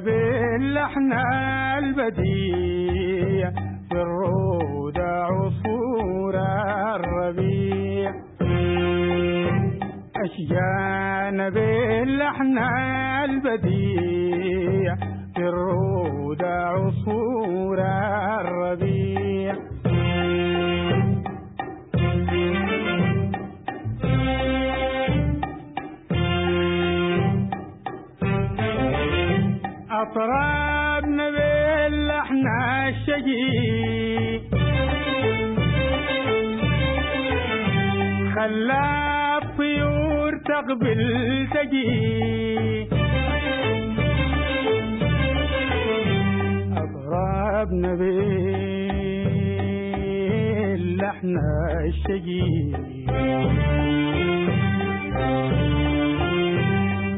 باللحن البديع في الرود عصور الربيع. أشجان باللحن البديع الشقي خلى الطيور تقبل تجي أطرابنا باللحن الشقي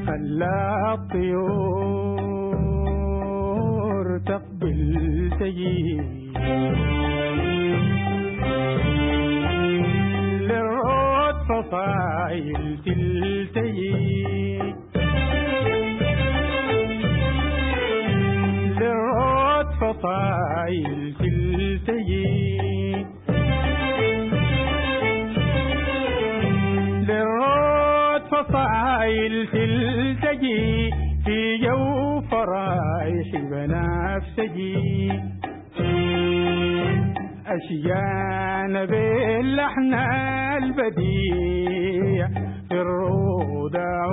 خلى الطيور تقبل تجي للرود فصايل تلتجي للرود فصايل تلتجي للرود فصايل تلتجي في جو فرايح بنفسجي. أشيان باللحن البديع في الروضة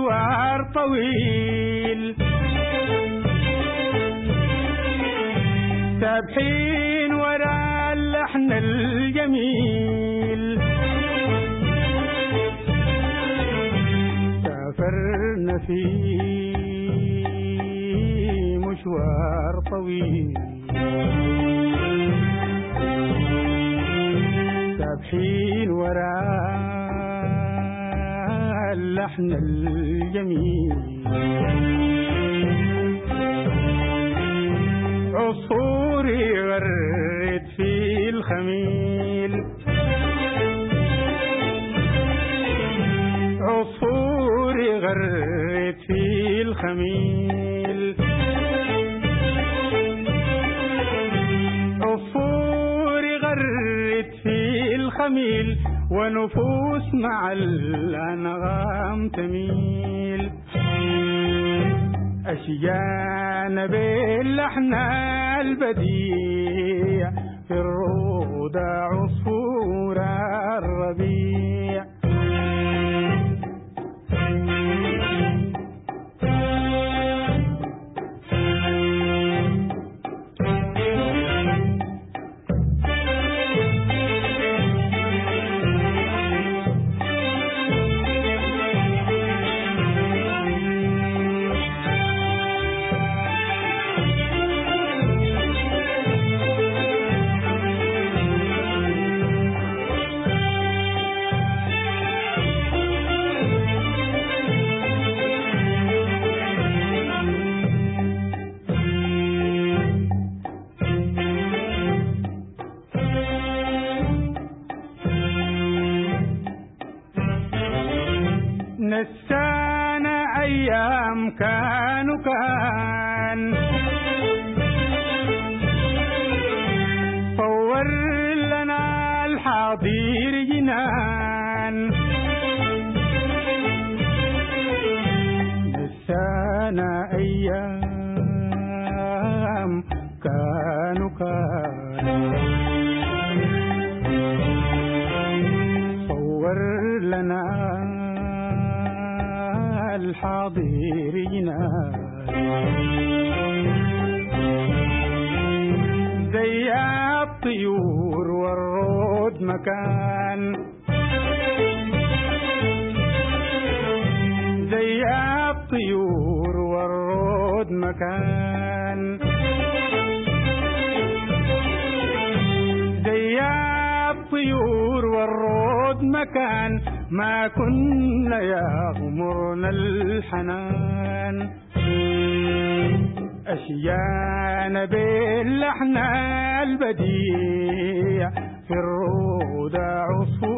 مشوار طويل. سابحين ورا اللحن الجميل. سافرنا في مشوار طويل. سابحين ورا اللحن الجميل. عصفوري غرد في الخميل. عصفوري غرد في الخميل. عصفوري غرد في الخميل. ونفوس مع الأنغام تميل. أشجان باللحن البديع في الروضة نسانا أيام كانوا كان صور لنا الحاضر جنان. نسانا أيام زي الطيور والرود مكان زي الطيور والرود مكان زي الطيور والرود مكان ما كنا يغمرنا الحنان. أشيانا باللحن البديع في الرود عصفور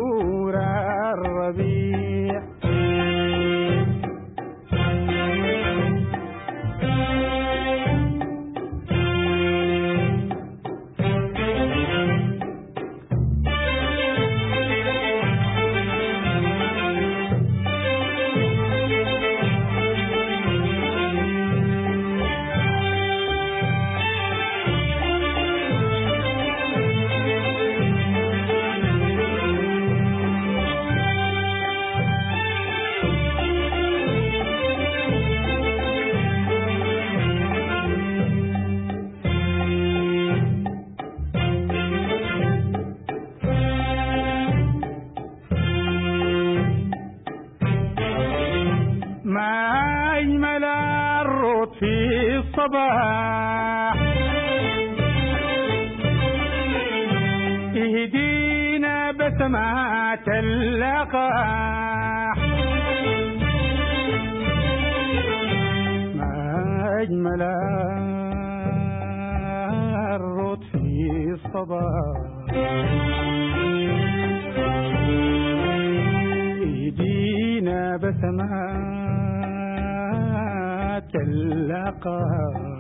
ما أجمل الرد في الصباح. اهدينا بسمات اللقاح. ما أجمل الرد في الصباح. ايدينا بسمات اللقاء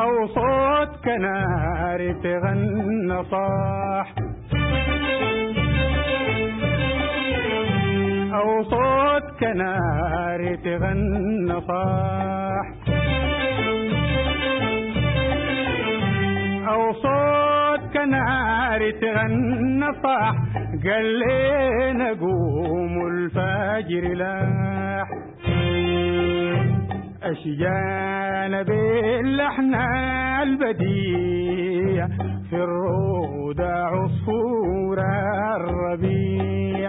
أو صوت كنار تغنى صاح. أو صوت كنار تغنى صاح. أو صوت كنار تغنى صاح. قال لينا قوموا الفجر لاح. أشجانا باللحن البديع. في الروضة عصفور الربيع.